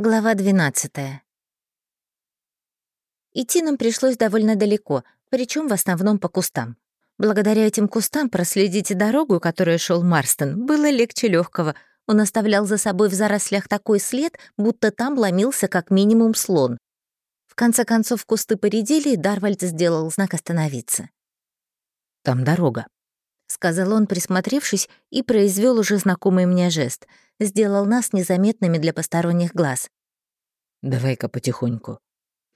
Глава 12. Идти нам пришлось довольно далеко, причем в основном по кустам. Благодаря этим кустам проследить дорогу, которую шел Марстон, было легче легкого. Он оставлял за собой в зарослях такой след, будто там ломился как минимум слон. В конце концов кусты поредели, и Дарвальд сделал знак остановиться. «Там дорога», — сказал он, присмотревшись, и произвел уже знакомый мне жест — сделал нас незаметными для посторонних глаз. «Давай-ка потихоньку».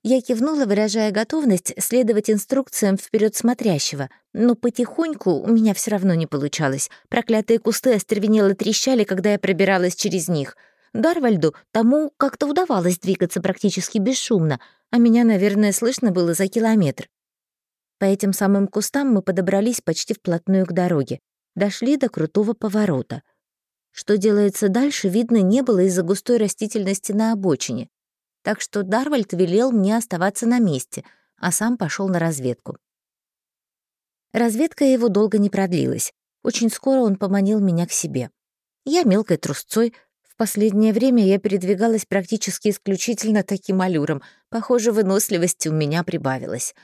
Я кивнула, выражая готовность следовать инструкциям вперед смотрящего, но потихоньку у меня все равно не получалось. Проклятые кусты остервенело трещали, когда я пробиралась через них. Дарвальду тому как-то удавалось двигаться практически бесшумно, а меня, наверное, слышно было за километр. По этим самым кустам мы подобрались почти вплотную к дороге. Дошли до крутого поворота. Что делается дальше, видно не было из-за густой растительности на обочине. Так что Дарвальд велел мне оставаться на месте, а сам пошел на разведку. Разведка его долго не продлилась. Очень скоро он поманил меня к себе. Я мелкой трусцой. В последнее время я передвигалась практически исключительно таким аллюром. Похоже, выносливости у меня прибавилось.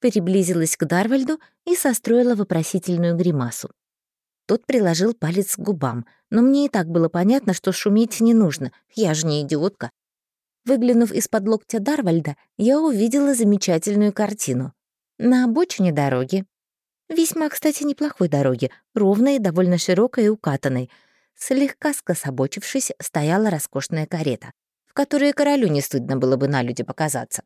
Приблизилась к Дарвальду и состроила вопросительную гримасу. Тот приложил палец к губам, но мне и так было понятно, что шуметь не нужно, я же не идиотка. Выглянув из-под локтя Дарвальда, я увидела замечательную картину. На обочине дороги, весьма, кстати, неплохой дороги, ровной, довольно широкой и укатанной, слегка скособочившись, стояла роскошная карета, в которой королю не стыдно было бы на люди показаться.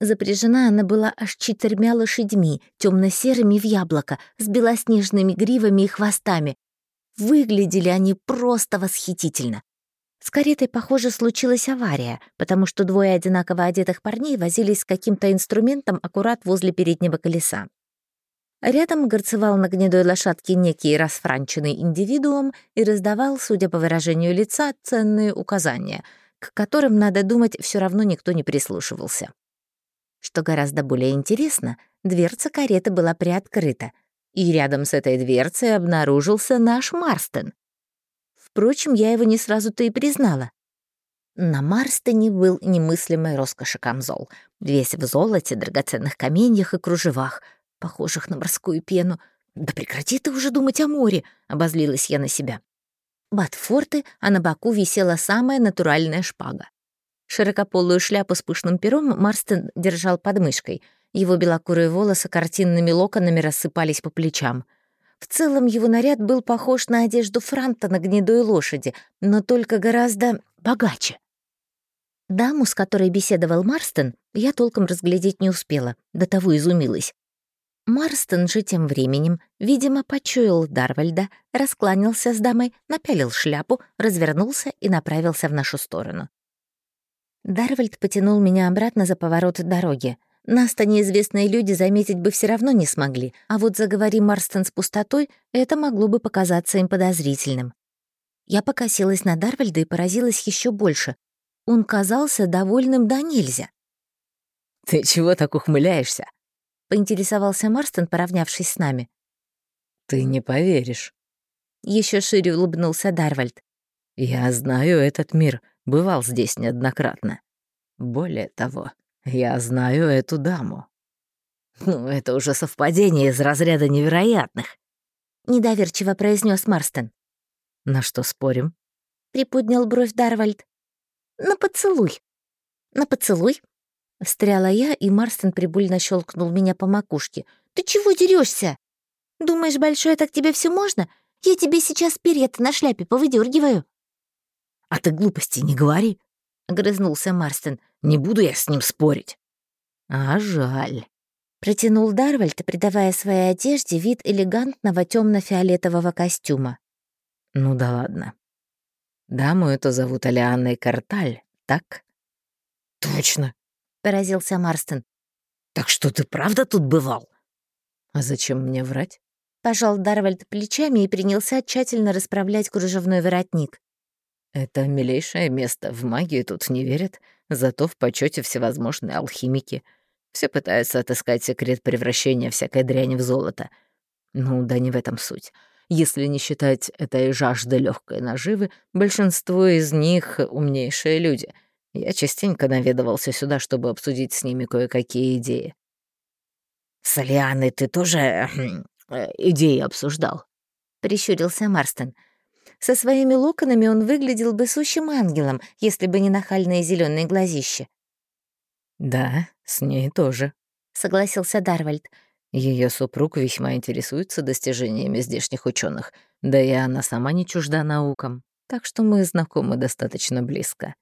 Запряжена она была аж четырьмя лошадьми, темно-серыми в яблоко, с белоснежными гривами и хвостами. Выглядели они просто восхитительно. С каретой, похоже, случилась авария, потому что двое одинаково одетых парней возились с каким-то инструментом аккурат возле переднего колеса. Рядом горцевал на гнедой лошадке некий расфранченный индивидуум и раздавал, судя по выражению лица, ценные указания, к которым, надо думать, все равно никто не прислушивался. Что гораздо более интересно, дверца кареты была приоткрыта, и рядом с этой дверцей обнаружился наш Марстон. Впрочем, я его не сразу-то и признала. На Марстоне был немыслимый роскоши камзол, весь в золоте, драгоценных каменьях и кружевах, похожих на морскую пену. «Да прекрати ты уже думать о море!» — обозлилась я на себя. Батфорты, а на боку висела самая натуральная шпага. Широкополую шляпу с пышным пером Марстон держал под мышкой. Его белокурые волосы картинными локонами рассыпались по плечам. В целом его наряд был похож на одежду Франта на гнедой лошади, но только гораздо богаче. Даму, с которой беседовал Марстон, я толком разглядеть не успела, до того изумилась. Марстон же тем временем, видимо, почуял Дарвальда, раскланялся с дамой, напялил шляпу, развернулся и направился в нашу сторону. Дарвальд потянул меня обратно за поворот дороги. Нас-то неизвестные люди заметить бы все равно не смогли, а вот заговори Марстон с пустотой, это могло бы показаться им подозрительным. Я покосилась на Дарвальда и поразилась еще больше. Он казался довольным да нельзя. «Ты чего так ухмыляешься?» — поинтересовался Марстон, поравнявшись с нами. «Ты не поверишь». Еще шире улыбнулся Дарвальд. «Я знаю этот мир бывал здесь неоднократно. Более того, я знаю эту даму. Ну, это уже совпадение из разряда невероятных. Недоверчиво произнес Марстон. На что спорим? Приподнял бровь Дарвальд. На поцелуй. На поцелуй? Встряла я, и Марстон прибульно щелкнул меня по макушке. «Ты чего дерешься? Думаешь, большое так тебе все можно? Я тебе сейчас перья на шляпе повыдергиваю. «А ты глупости не говори», — огрызнулся Марстон. «Не буду я с ним спорить». «А жаль», — протянул Дарвальд, придавая своей одежде вид элегантного темно фиолетового костюма. «Ну да ладно. Даму эту зовут Алианной Карталь, так?» «Точно», — поразился Марстон. «Так что ты правда тут бывал?» «А зачем мне врать?» Пожал Дарвальд плечами и принялся тщательно расправлять кружевной воротник. Это милейшее место, в магию тут не верят, зато в почете всевозможные алхимики. Все пытаются отыскать секрет превращения всякой дряни в золото. Ну, да не в этом суть. Если не считать этой жажды легкой наживы, большинство из них — умнейшие люди. Я частенько наведывался сюда, чтобы обсудить с ними кое-какие идеи. «С Алианой ты тоже э, идеи обсуждал?» — прищурился Марстон. Со своими локонами он выглядел бы сущим ангелом, если бы не нахальные зеленые глазища. «Да, с ней тоже», — согласился Дарвальд. Ее супруг весьма интересуется достижениями здешних ученых, да и она сама не чужда наукам, так что мы знакомы достаточно близко.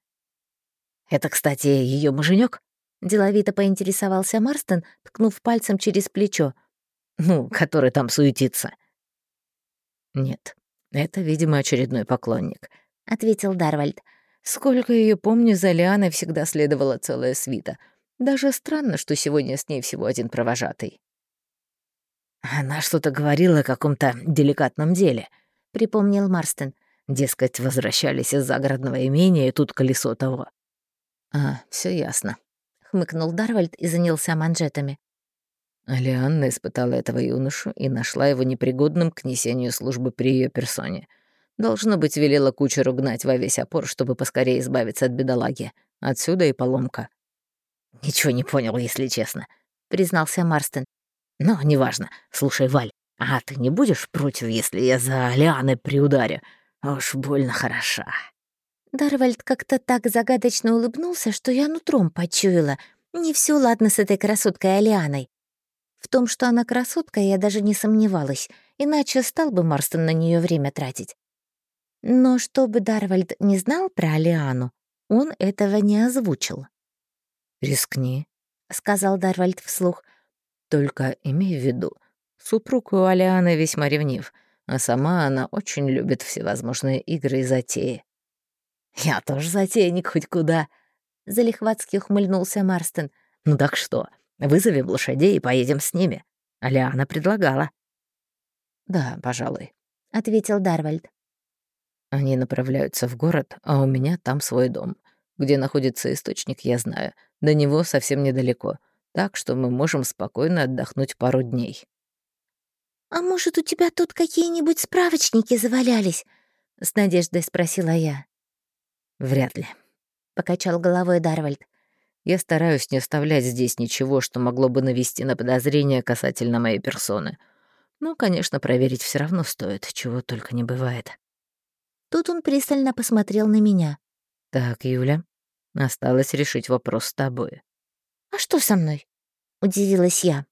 «Это, кстати, ее муженек? деловито поинтересовался Марстон, ткнув пальцем через плечо. «Ну, который там суетится». «Нет, это, видимо, очередной поклонник», — ответил Дарвальд. «Сколько ее помню, за Лианой всегда следовала целая свита. Даже странно, что сегодня с ней всего один провожатый». «Она что-то говорила о каком-то деликатном деле», — припомнил Марстон. Дескать, возвращались из загородного имения, и тут колесо того. «А, все ясно», — хмыкнул Дарвальд и занялся манжетами. Алианна испытала этого юношу и нашла его непригодным к несению службы при ее персоне. Должно быть, велела кучеру гнать во весь опор, чтобы поскорее избавиться от бедолаги. Отсюда и поломка. «Ничего не понял, если честно», — признался Марстон. «Но неважно. Слушай, Валь, а ты не будешь против, если я за Алианой приударю? Уж больно хороша». Дарвальд как-то так загадочно улыбнулся, что я нутром почуяла. Не все ладно с этой красоткой Алианой. В том, что она красотка, я даже не сомневалась, иначе стал бы Марстон на нее время тратить. Но чтобы Дарвальд не знал про Алиану, он этого не озвучил. «Рискни», — сказал Дарвальд вслух. «Только имей в виду, супруг у Алианы весьма ревнив, а сама она очень любит всевозможные игры и затеи. «Я тоже затейник хоть куда», — залихватски ухмыльнулся Марстон. «Ну так что, вызовем лошадей и поедем с ними?» Алиана предлагала. «Да, пожалуй», — ответил Дарвальд. «Они направляются в город, а у меня там свой дом. Где находится источник, я знаю. До него совсем недалеко, так что мы можем спокойно отдохнуть пару дней». «А может, у тебя тут какие-нибудь справочники завалялись?» — с надеждой спросила я. «Вряд ли», — покачал головой Дарвальд. «Я стараюсь не оставлять здесь ничего, что могло бы навести на подозрение касательно моей персоны. Но, конечно, проверить все равно стоит, чего только не бывает». Тут он пристально посмотрел на меня. «Так, Юля, осталось решить вопрос с тобой». «А что со мной?» — удивилась я.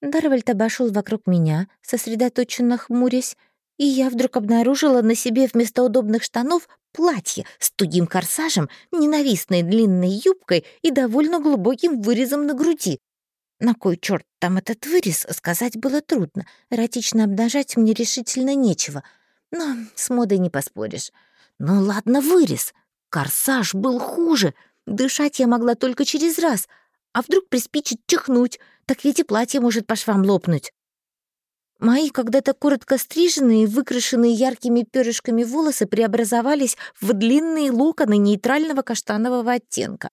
Дарвальд обошел вокруг меня, сосредоточенно хмурясь, и я вдруг обнаружила на себе вместо удобных штанов платье с тугим корсажем, ненавистной длинной юбкой и довольно глубоким вырезом на груди. На кой черт там этот вырез, сказать было трудно. Эротично обнажать мне решительно нечего. Но с модой не поспоришь. Ну ладно, вырез. Корсаж был хуже. Дышать я могла только через раз. А вдруг приспичит чихнуть, так ведь и платье может по швам лопнуть. Мои когда-то коротко стриженные, выкрашенные яркими перышками волосы преобразовались в длинные локоны нейтрального каштанового оттенка.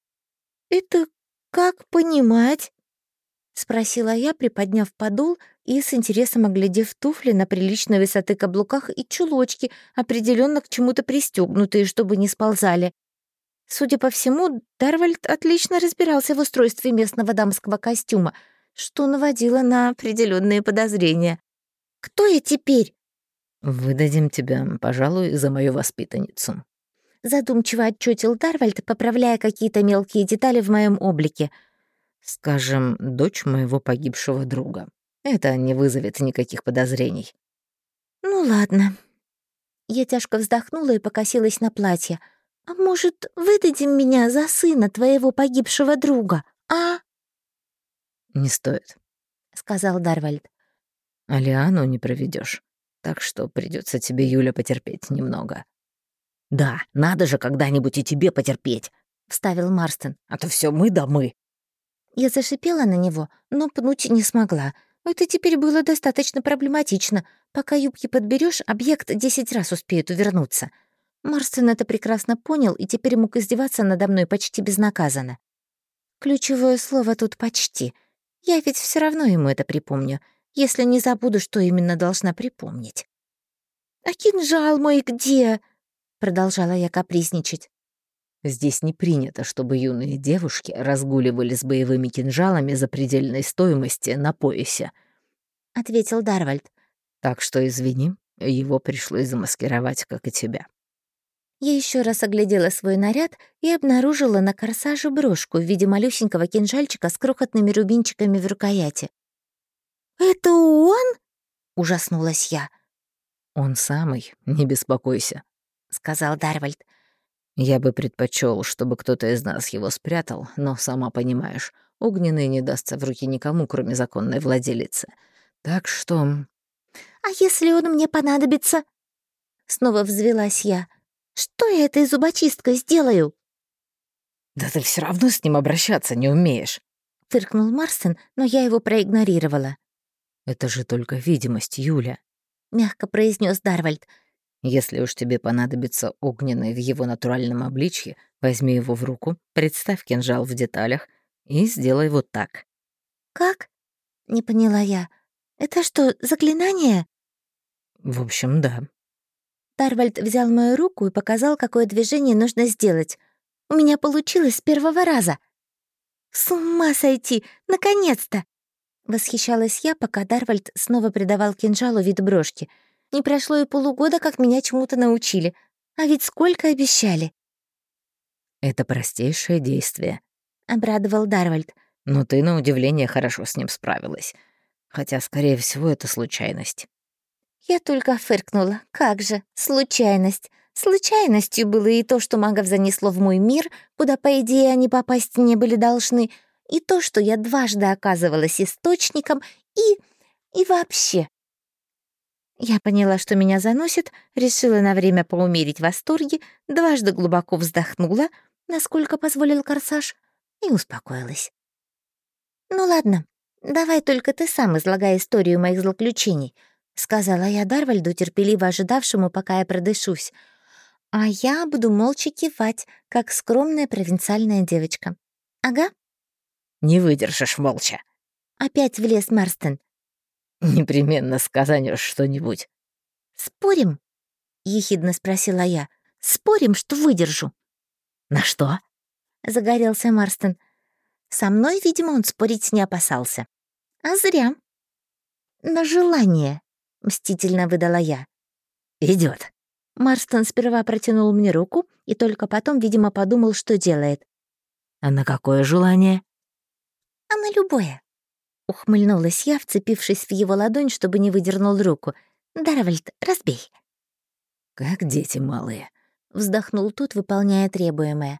«Это как понимать?» — спросила я, приподняв подол и с интересом оглядев туфли на приличной высоты каблуках и чулочки, определенно к чему-то пристегнутые, чтобы не сползали. Судя по всему, Дарвальд отлично разбирался в устройстве местного дамского костюма, что наводило на определенные подозрения. Кто я теперь?» «Выдадим тебя, пожалуй, за мою воспитанницу». Задумчиво отчетил Дарвальд, поправляя какие-то мелкие детали в моем облике. «Скажем, дочь моего погибшего друга. Это не вызовет никаких подозрений». «Ну ладно». Я тяжко вздохнула и покосилась на платье. «А может, выдадим меня за сына твоего погибшего друга, а?» «Не стоит», — сказал Дарвальд. Алиану не проведешь, так что придется тебе, Юля, потерпеть немного». «Да, надо же когда-нибудь и тебе потерпеть», — вставил Марстон. «А то все мы да мы». Я зашипела на него, но пнуть не смогла. Это теперь было достаточно проблематично. Пока юбки подберешь, объект десять раз успеет увернуться. Марстон это прекрасно понял и теперь мог издеваться надо мной почти безнаказанно. Ключевое слово тут «почти». Я ведь все равно ему это припомню — если не забуду, что именно должна припомнить. «А кинжал мой где?» — продолжала я капризничать. Здесь не принято, чтобы юные девушки разгуливали с боевыми кинжалами за предельной стоимости на поясе», — ответил Дарвальд. «Так что извини, его пришлось замаскировать, как и тебя». Я еще раз оглядела свой наряд и обнаружила на корсаже брошку в виде малюсенького кинжальчика с крохотными рубинчиками в рукояти. «Это он?» — ужаснулась я. «Он самый, не беспокойся», — сказал Дарвальд. «Я бы предпочел, чтобы кто-то из нас его спрятал, но, сама понимаешь, огненный не дастся в руки никому, кроме законной владелицы. Так что...» «А если он мне понадобится?» Снова взвелась я. Что я этой зубочисткой сделаю?» «Да ты все равно с ним обращаться не умеешь», — фыркнул Марстон, но я его проигнорировала. «Это же только видимость, Юля», — мягко произнес Дарвальд. «Если уж тебе понадобится огненный в его натуральном обличье, возьми его в руку, представь кинжал в деталях и сделай вот так». «Как?» — не поняла я. «Это что, заклинание?» «В общем, да», Тарвальд взял мою руку и показал, какое движение нужно сделать. У меня получилось с первого раза. «С ума сойти! Наконец-то!» Восхищалась я, пока Дарвальд снова придавал кинжалу вид брошки. Не прошло и полугода, как меня чему-то научили. А ведь сколько обещали. «Это простейшее действие», — обрадовал Дарвальд. «Но ты, на удивление, хорошо с ним справилась. Хотя, скорее всего, это случайность». Я только фыркнула. Как же, случайность. Случайностью было и то, что магов занесло в мой мир, куда, по идее, они попасть не были должны, и то, что я дважды оказывалась источником, и... и вообще. Я поняла, что меня заносит, решила на время поумерить восторги, дважды глубоко вздохнула, насколько позволил корсаж, и успокоилась. «Ну ладно, давай только ты сам излагай историю моих злоключений», сказала я Дарвальду, терпеливо ожидавшему, пока я продышусь. А я буду молча кивать, как скромная провинциальная девочка. Ага. Не выдержишь молча. Опять влез Марстон. Непременно сказанешь что-нибудь. Спорим? Ехидно спросила я. Спорим, что выдержу. На что? Загорелся Марстон. Со мной, видимо, он спорить не опасался. А зря. На желание. — мстительно выдала я. Идет. Марстон сперва протянул мне руку и только потом, видимо, подумал, что делает. «А на какое желание?» «А любое». Ухмыльнулась я, вцепившись в его ладонь, чтобы не выдернул руку. «Дарвальд, разбей». «Как дети малые», — вздохнул тот, выполняя требуемое.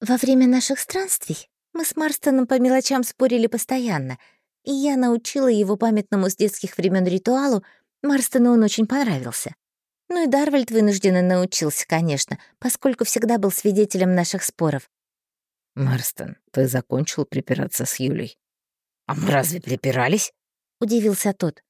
«Во время наших странствий мы с Марстоном по мелочам спорили постоянно, и я научила его памятному с детских времен ритуалу Марстону он очень понравился. Ну и Дарвальд вынужденно научился, конечно, поскольку всегда был свидетелем наших споров. «Марстон, ты закончил припираться с Юлей?» «А мы разве припирались?» — удивился тот.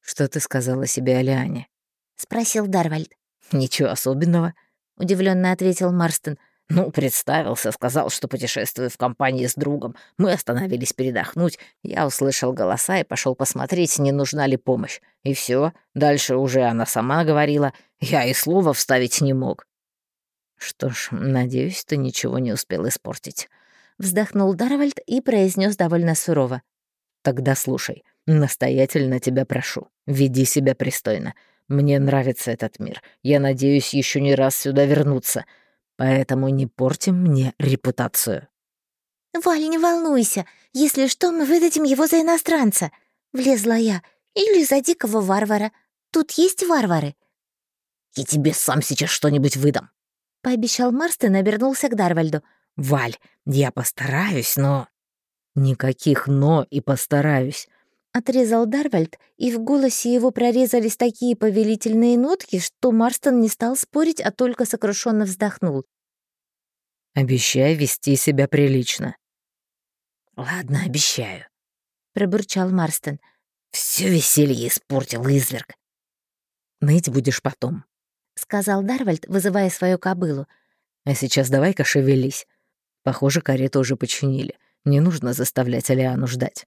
«Что ты сказала себе о Лиане?» — спросил Дарвальд. «Ничего особенного», — удивленно ответил Марстон. Ну, представился, сказал, что путешествую в компании с другом. Мы остановились передохнуть. Я услышал голоса и пошел посмотреть, не нужна ли помощь. И все. Дальше уже она сама говорила. Я и слова вставить не мог. Что ж, надеюсь, ты ничего не успел испортить. Вздохнул Дарвальд и произнес довольно сурово. Тогда слушай, настоятельно тебя прошу, веди себя пристойно. Мне нравится этот мир. Я надеюсь еще не раз сюда вернуться. Поэтому не портим мне репутацию». «Валь, не волнуйся. Если что, мы выдадим его за иностранца», — влезла я. «Или за дикого варвара. Тут есть варвары». «Я тебе сам сейчас что-нибудь выдам», — пообещал Марстон и обернулся к Дарвальду. «Валь, я постараюсь, но...» «Никаких «но» и постараюсь. Отрезал Дарвальд, и в голосе его прорезались такие повелительные нотки, что Марстон не стал спорить, а только сокрушенно вздохнул. «Обещай вести себя прилично». «Ладно, обещаю», — пробурчал Марстон. Все веселье испортил изверг». «Ныть будешь потом», — сказал Дарвальд, вызывая свою кобылу. «А сейчас давай-ка шевелись. Похоже, карету уже починили. Не нужно заставлять Алиану ждать».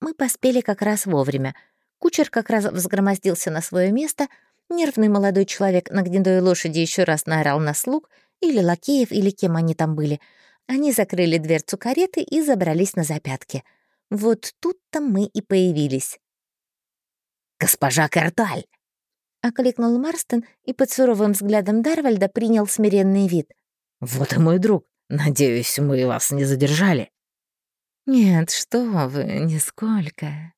Мы поспели как раз вовремя. Кучер как раз взгромоздился на свое место, нервный молодой человек на гнедой лошади еще раз наорал на слуг, или лакеев, или кем они там были. Они закрыли дверцу кареты и забрались на запятки. Вот тут-то мы и появились. «Госпожа Карталь!» — окликнул Марстон и под суровым взглядом Дарвальда принял смиренный вид. «Вот и мой друг. Надеюсь, мы вас не задержали». «Нет, что вы, нисколько».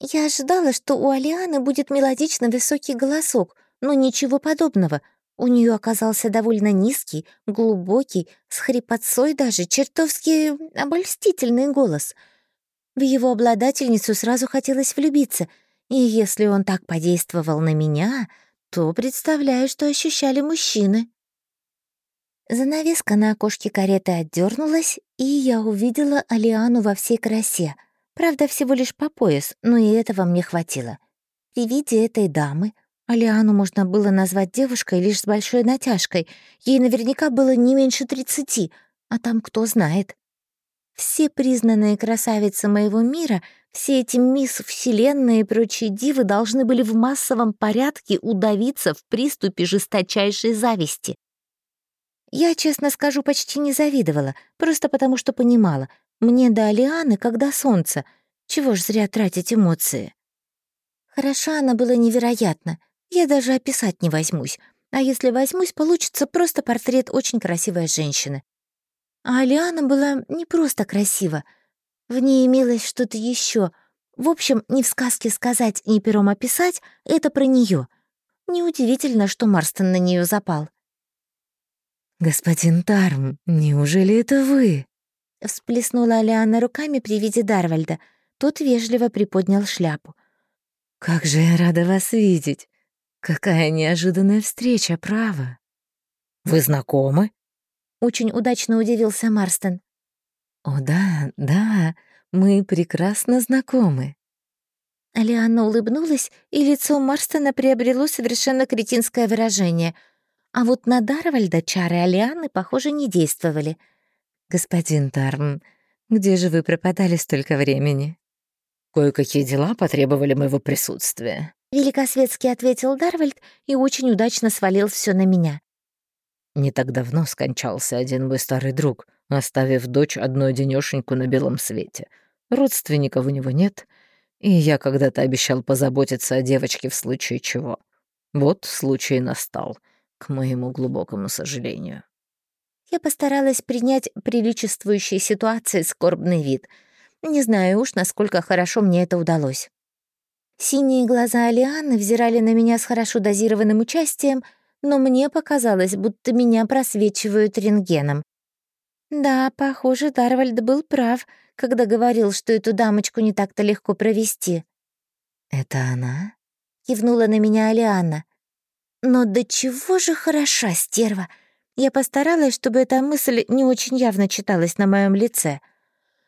Я ожидала, что у Алианы будет мелодично высокий голосок, но ничего подобного. У нее оказался довольно низкий, глубокий, с хрипотцой даже, чертовски обольстительный голос. В его обладательницу сразу хотелось влюбиться, и если он так подействовал на меня, то представляю, что ощущали мужчины. Занавеска на окошке кареты отдернулась, и я увидела Алиану во всей красе. Правда, всего лишь по пояс, но и этого мне хватило. При виде этой дамы Алиану можно было назвать девушкой лишь с большой натяжкой. Ей наверняка было не меньше тридцати, а там кто знает. Все признанные красавицы моего мира, все эти мисс Вселенная и прочие дивы должны были в массовом порядке удавиться в приступе жесточайшей зависти. Я, честно скажу, почти не завидовала, просто потому что понимала, мне до Алианы, когда солнце. Чего ж зря тратить эмоции? Хороша она была невероятно. Я даже описать не возьмусь. А если возьмусь, получится просто портрет очень красивой женщины. А Алиана была не просто красива. В ней имелось что-то еще. В общем, ни в сказке сказать, ни пером описать — это про нее. Неудивительно, что Марстон на нее запал. «Господин Тарм, неужели это вы?» Всплеснула Алиана руками при виде Дарвальда. Тот вежливо приподнял шляпу. «Как же я рада вас видеть! Какая неожиданная встреча, право!» «Вы знакомы?» Очень удачно удивился Марстон. «О да, да, мы прекрасно знакомы». Алиана улыбнулась, и лицо Марстона приобрело совершенно кретинское выражение — а вот на Дарвальда чары Алианы, похоже, не действовали. «Господин Тарм, где же вы пропадали столько времени?» «Кое-какие дела потребовали моего присутствия», — великосветски ответил Дарвальд и очень удачно свалил все на меня. «Не так давно скончался один мой старый друг, оставив дочь одной денёшеньку на белом свете. Родственников у него нет, и я когда-то обещал позаботиться о девочке в случае чего. Вот случай настал» к моему глубокому сожалению. Я постаралась принять приличествующей ситуации скорбный вид. Не знаю уж, насколько хорошо мне это удалось. Синие глаза Алианы взирали на меня с хорошо дозированным участием, но мне показалось, будто меня просвечивают рентгеном. Да, похоже, Дарвальд был прав, когда говорил, что эту дамочку не так-то легко провести. «Это она?» — кивнула на меня Алиана. Но до чего же хороша стерва! Я постаралась, чтобы эта мысль не очень явно читалась на моем лице.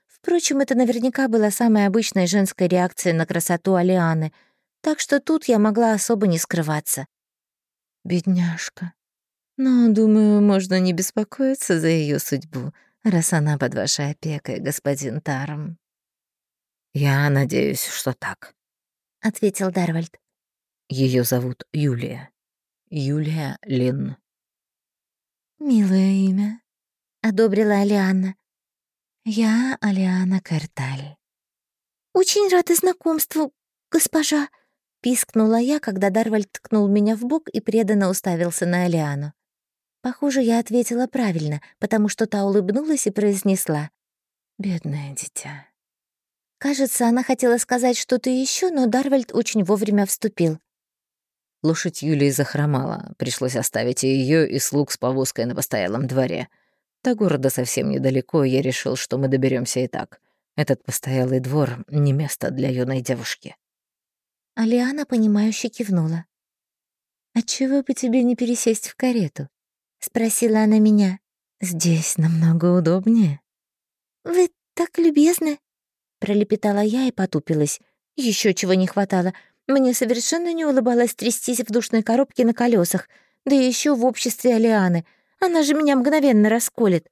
Впрочем, это наверняка была самая обычная женская реакция на красоту Алианы, так что тут я могла особо не скрываться. «Бедняжка. Но, думаю, можно не беспокоиться за ее судьбу, раз она под вашей опекой, господин Тарм». «Я надеюсь, что так», — ответил Дарвальд. Ее зовут Юлия». Юлия Лин. «Милое имя», — одобрила Алианна. «Я Алиана Карталь». «Очень рада знакомству, госпожа», — пискнула я, когда Дарвальд ткнул меня в бок и преданно уставился на Алиану. Похоже, я ответила правильно, потому что та улыбнулась и произнесла. «Бедное дитя». Кажется, она хотела сказать что-то еще, но Дарвальд очень вовремя вступил. Лошадь Юлии захромала, пришлось оставить ее и слуг с повозкой на постоялом дворе. До города совсем недалеко, я решил, что мы доберемся и так. Этот постоялый двор — не место для юной девушки. Алиана, понимающе кивнула. «Отчего бы тебе не пересесть в карету?» — спросила она меня. «Здесь намного удобнее». «Вы так любезны», — пролепетала я и потупилась. Еще чего не хватало — мне совершенно не улыбалось трястись в душной коробке на колесах, да еще в обществе Алианы. Она же меня мгновенно расколет.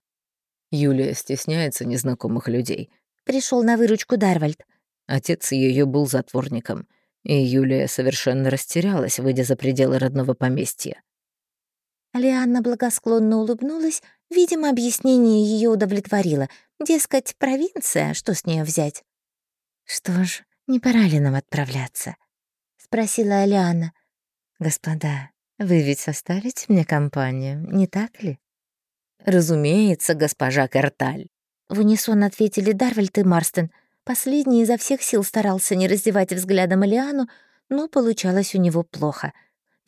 Юлия стесняется незнакомых людей. Пришел на выручку Дарвальд. Отец ее был затворником, и Юлия совершенно растерялась, выйдя за пределы родного поместья. Лианна благосклонно улыбнулась, видимо, объяснение ее удовлетворило. Дескать, провинция, что с нее взять? «Что ж, не пора ли нам отправляться?» — спросила Алиана. «Господа, вы ведь составите мне компанию, не так ли?» «Разумеется, госпожа Карталь», — в унисон ответили Дарвальд и Марстон. Последний изо всех сил старался не раздевать взглядом Алиану, но получалось у него плохо —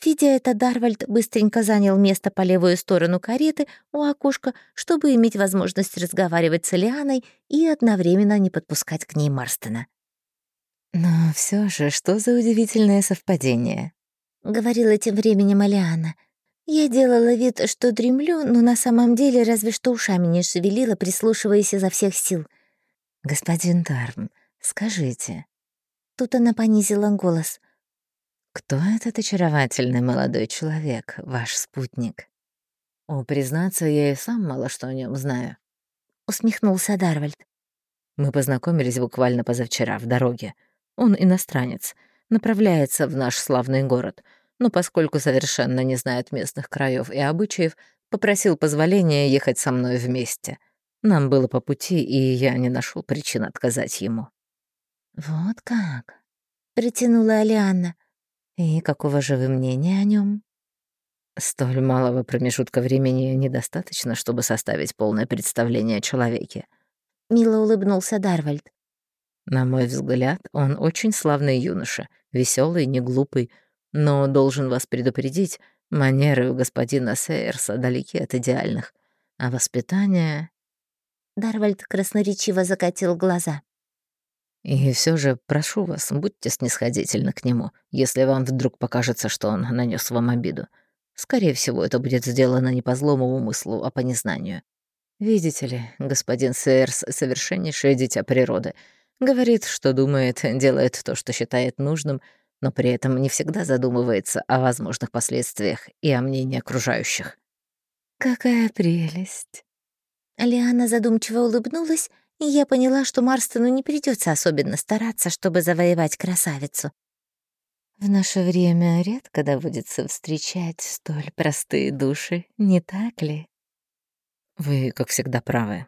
Видя это, Дарвальд быстренько занял место по левую сторону кареты у окошка, чтобы иметь возможность разговаривать с Лианой и одновременно не подпускать к ней Марстона. «Но все же, что за удивительное совпадение?» — говорила тем временем Алиана. Я делала вид, что дремлю, но на самом деле разве что ушами не шевелила, прислушиваясь изо всех сил. «Господин Тарм, скажите...» Тут она понизила голос. «Кто этот очаровательный молодой человек, ваш спутник?» «О, признаться, я и сам мало что о нем знаю», — усмехнулся Дарвальд. «Мы познакомились буквально позавчера в дороге. Он иностранец, направляется в наш славный город, но поскольку совершенно не знает местных краев и обычаев, попросил позволения ехать со мной вместе. Нам было по пути, и я не нашел причин отказать ему». «Вот как?» — протянула Алианна. «И какого же вы мнения о нем? Столь малого промежутка времени недостаточно, чтобы составить полное представление о человеке. Мило улыбнулся Дарвальд. На мой взгляд, он очень славный юноша, веселый, не глупый, но должен вас предупредить, манеры у господина Сейерса далеки от идеальных, а воспитание... Дарвальд красноречиво закатил глаза. И все же прошу вас, будьте снисходительны к нему, если вам вдруг покажется, что он нанес вам обиду. Скорее всего, это будет сделано не по злому умыслу, а по незнанию. Видите ли, господин Сейерс — совершеннейшее дитя природы. Говорит, что думает, делает то, что считает нужным, но при этом не всегда задумывается о возможных последствиях и о мнении окружающих. «Какая прелесть!» Лиана задумчиво улыбнулась и я поняла, что Марстону не придется особенно стараться, чтобы завоевать красавицу. В наше время редко доводится встречать столь простые души, не так ли? Вы, как всегда, правы.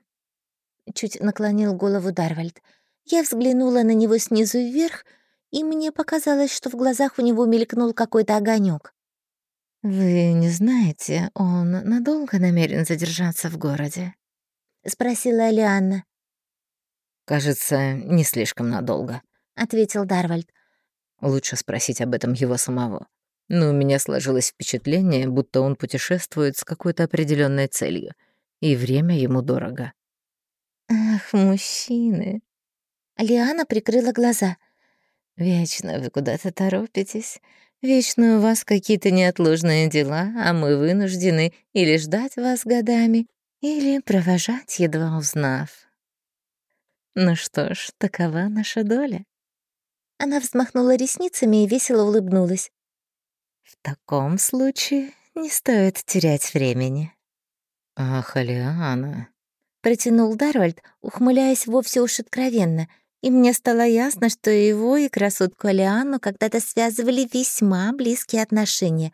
Чуть наклонил голову Дарвальд. Я взглянула на него снизу вверх, и мне показалось, что в глазах у него мелькнул какой-то огонек. «Вы не знаете, он надолго намерен задержаться в городе?» — спросила Алианна. «Кажется, не слишком надолго», — ответил Дарвальд. «Лучше спросить об этом его самого. Но у меня сложилось впечатление, будто он путешествует с какой-то определенной целью, и время ему дорого». «Ах, мужчины!» Лиана прикрыла глаза. «Вечно вы куда-то торопитесь. Вечно у вас какие-то неотложные дела, а мы вынуждены или ждать вас годами, или провожать, едва узнав. Ну что ж, такова наша доля. Она взмахнула ресницами и весело улыбнулась. В таком случае не стоит терять времени. Ах, Алиана, протянул Дарвальд, ухмыляясь вовсе уж откровенно, и мне стало ясно, что его и красотку Алиану когда-то связывали весьма близкие отношения.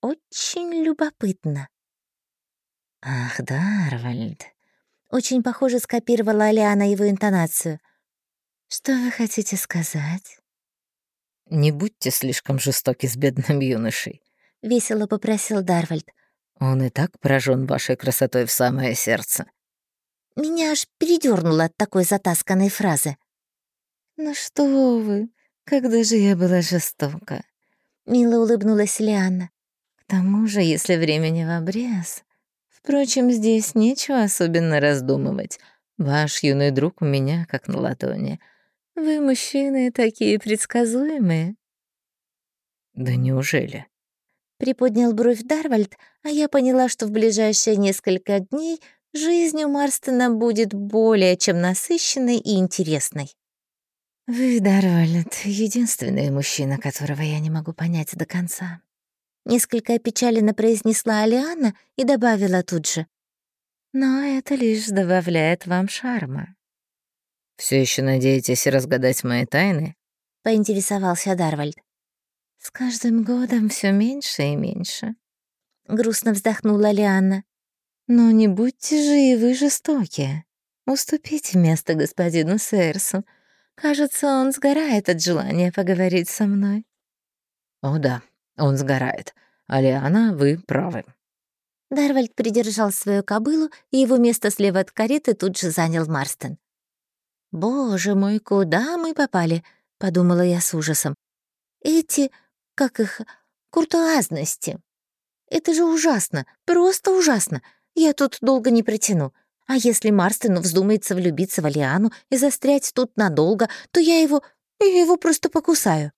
Очень любопытно. Ах, Дарвальд, очень похоже скопировала Алиана его интонацию. «Что вы хотите сказать?» «Не будьте слишком жестоки с бедным юношей», — весело попросил Дарвальд. «Он и так поражен вашей красотой в самое сердце». Меня аж передёрнуло от такой затасканной фразы. «Ну что вы, когда же я была жестока?» Мило улыбнулась Лианна. «К тому же, если времени в обрез, Впрочем, здесь нечего особенно раздумывать. Ваш юный друг у меня как на ладони. Вы, мужчины, такие предсказуемые. Да неужели? Приподнял бровь Дарвальд, а я поняла, что в ближайшие несколько дней жизнь у Марстона будет более чем насыщенной и интересной. Вы, Дарвальд, единственный мужчина, которого я не могу понять до конца. Несколько опечаленно произнесла Алиана и добавила тут же. «Но это лишь добавляет вам шарма». Все еще надеетесь разгадать мои тайны?» — поинтересовался Дарвальд. «С каждым годом все меньше и меньше». — грустно вздохнула Лианна. «Но не будьте же и вы жестокие. Уступите место господину Сэрсу. Кажется, он сгорает от желания поговорить со мной». «О да, он сгорает. Алиана, вы правы». Дарвальд придержал свою кобылу, и его место слева от кареты тут же занял Марстон. «Боже мой, куда мы попали?» — подумала я с ужасом. «Эти, как их, куртуазности. Это же ужасно, просто ужасно. Я тут долго не протяну. А если Марстону вздумается влюбиться в Алиану и застрять тут надолго, то я его... я его просто покусаю».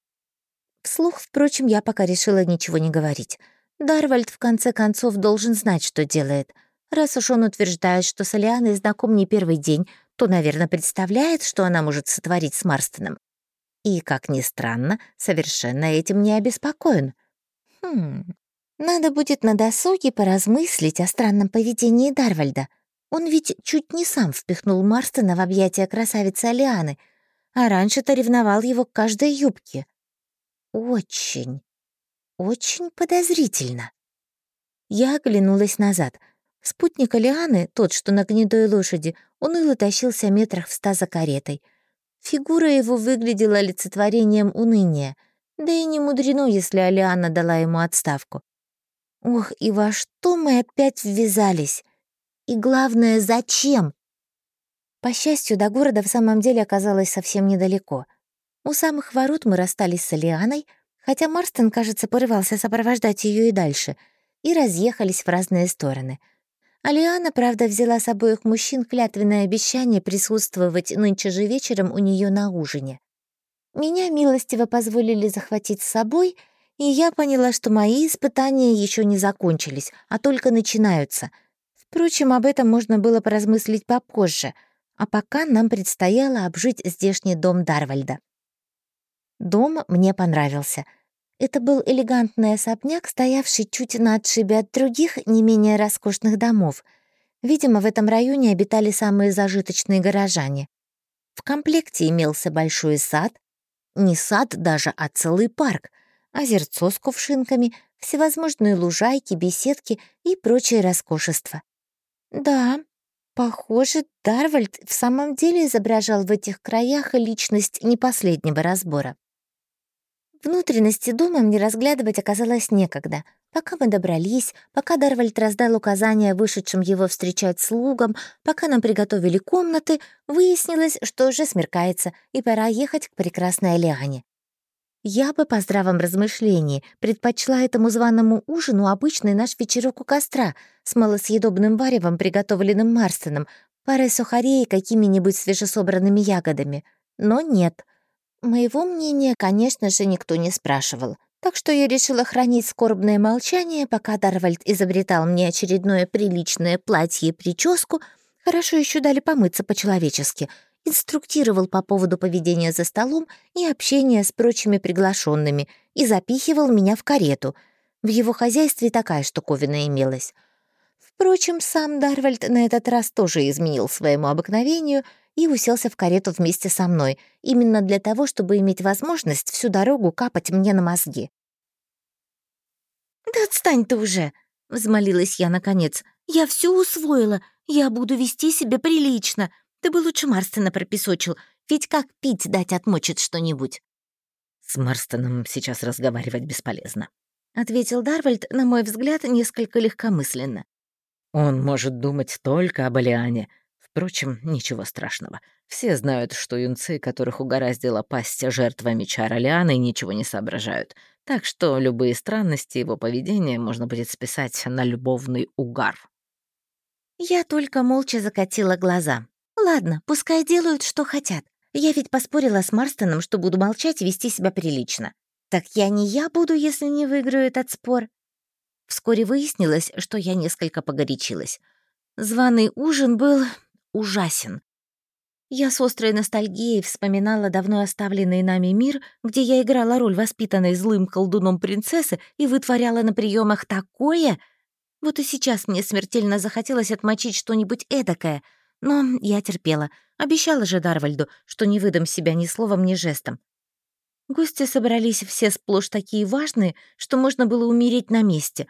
Вслух, впрочем, я пока решила ничего не говорить. Дарвальд, в конце концов, должен знать, что делает. Раз уж он утверждает, что с Алианой знаком не первый день, то, наверное, представляет, что она может сотворить с Марстоном. И, как ни странно, совершенно этим не обеспокоен. Хм, надо будет на досуге поразмыслить о странном поведении Дарвальда. Он ведь чуть не сам впихнул Марстона в объятия красавицы Алианы, а раньше-то ревновал его к каждой юбке. Очень, очень подозрительно. Я оглянулась назад. Спутник Алианы, тот, что на гнедой лошади, уныло тащился метрах в ста за каретой. Фигура его выглядела олицетворением уныния, да и не мудрено, если Алиана дала ему отставку. Ох, и во что мы опять ввязались? И главное, зачем? По счастью, до города в самом деле оказалось совсем недалеко. У самых ворот мы расстались с Алианой, хотя Марстон, кажется, порывался сопровождать ее и дальше, и разъехались в разные стороны — Алиана, правда, взяла с обоих мужчин клятвенное обещание присутствовать нынче же вечером у нее на ужине. Меня милостиво позволили захватить с собой, и я поняла, что мои испытания еще не закончились, а только начинаются. Впрочем, об этом можно было поразмыслить попозже, а пока нам предстояло обжить здешний дом Дарвальда. Дом мне понравился — это был элегантный особняк, стоявший чуть на отшибе от других, не менее роскошных домов. Видимо, в этом районе обитали самые зажиточные горожане. В комплекте имелся большой сад, не сад даже, а целый парк, озерцо с кувшинками, всевозможные лужайки, беседки и прочее роскошество. Да, похоже, Дарвальд в самом деле изображал в этих краях личность не последнего разбора. Внутренности дома мне разглядывать оказалось некогда. Пока мы добрались, пока Дарвальд раздал указания вышедшим его встречать слугам, пока нам приготовили комнаты, выяснилось, что уже смеркается, и пора ехать к прекрасной Алиане. Я бы по здравом размышлении предпочла этому званому ужину обычный наш вечерок у костра с малосъедобным варевом, приготовленным Марстоном, парой сухарей и какими-нибудь свежесобранными ягодами. Но нет — Моего мнения, конечно же, никто не спрашивал, так что я решила хранить скорбное молчание, пока Дарвальд изобретал мне очередное приличное платье и прическу, хорошо еще дали помыться по-человечески, инструктировал по поводу поведения за столом и общения с прочими приглашенными и запихивал меня в карету. В его хозяйстве такая штуковина имелась. Впрочем, сам Дарвальд на этот раз тоже изменил своему обыкновению — и уселся в карету вместе со мной, именно для того, чтобы иметь возможность всю дорогу капать мне на мозги. «Да отстань ты уже!» — взмолилась я наконец. «Я все усвоила. Я буду вести себя прилично. Ты бы лучше Марстона пропесочил, ведь как пить дать отмочит что-нибудь?» «С Марстоном сейчас разговаривать бесполезно», — ответил Дарвальд, на мой взгляд, несколько легкомысленно. «Он может думать только об Алиане, Впрочем, ничего страшного. Все знают, что юнцы, которых угораздило пасть жертвами чара Лианы, ничего не соображают. Так что любые странности его поведения можно будет списать на любовный угар. Я только молча закатила глаза. Ладно, пускай делают, что хотят. Я ведь поспорила с Марстоном, что буду молчать и вести себя прилично. Так я не я буду, если не выиграю этот спор. Вскоре выяснилось, что я несколько погорячилась. Званый ужин был ужасен. Я с острой ностальгией вспоминала давно оставленный нами мир, где я играла роль воспитанной злым колдуном принцессы и вытворяла на приемах такое. Вот и сейчас мне смертельно захотелось отмочить что-нибудь эдакое, но я терпела. Обещала же Дарвальду, что не выдам себя ни словом, ни жестом. Гости собрались все сплошь такие важные, что можно было умереть на месте.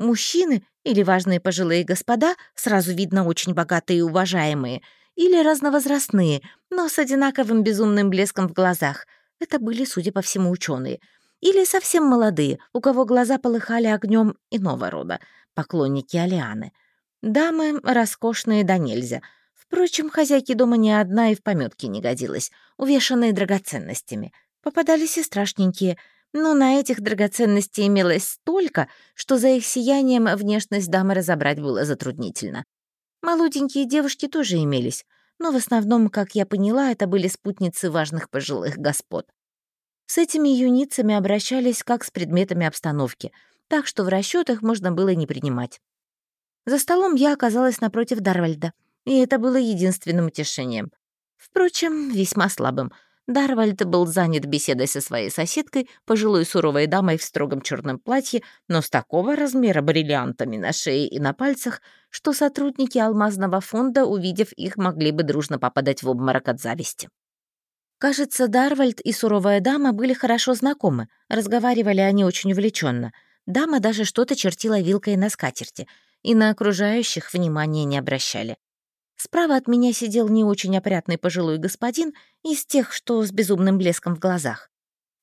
Мужчины или важные пожилые господа, сразу видно очень богатые и уважаемые, или разновозрастные, но с одинаковым безумным блеском в глазах. Это были, судя по всему, ученые. Или совсем молодые, у кого глаза полыхали огнем иного рода, поклонники Алианы. Дамы роскошные да нельзя. Впрочем, хозяйки дома ни одна и в помётке не годилась, увешанные драгоценностями. Попадались и страшненькие — но на этих драгоценностей имелось столько, что за их сиянием внешность дамы разобрать было затруднительно. Молоденькие девушки тоже имелись, но в основном, как я поняла, это были спутницы важных пожилых господ. С этими юницами обращались как с предметами обстановки, так что в расчетах можно было не принимать. За столом я оказалась напротив Дарвальда, и это было единственным утешением. Впрочем, весьма слабым — Дарвальд был занят беседой со своей соседкой, пожилой суровой дамой в строгом черном платье, но с такого размера бриллиантами на шее и на пальцах, что сотрудники алмазного фонда, увидев их, могли бы дружно попадать в обморок от зависти. Кажется, Дарвальд и суровая дама были хорошо знакомы, разговаривали они очень увлеченно. Дама даже что-то чертила вилкой на скатерти, и на окружающих внимания не обращали. Справа от меня сидел не очень опрятный пожилой господин из тех, что с безумным блеском в глазах.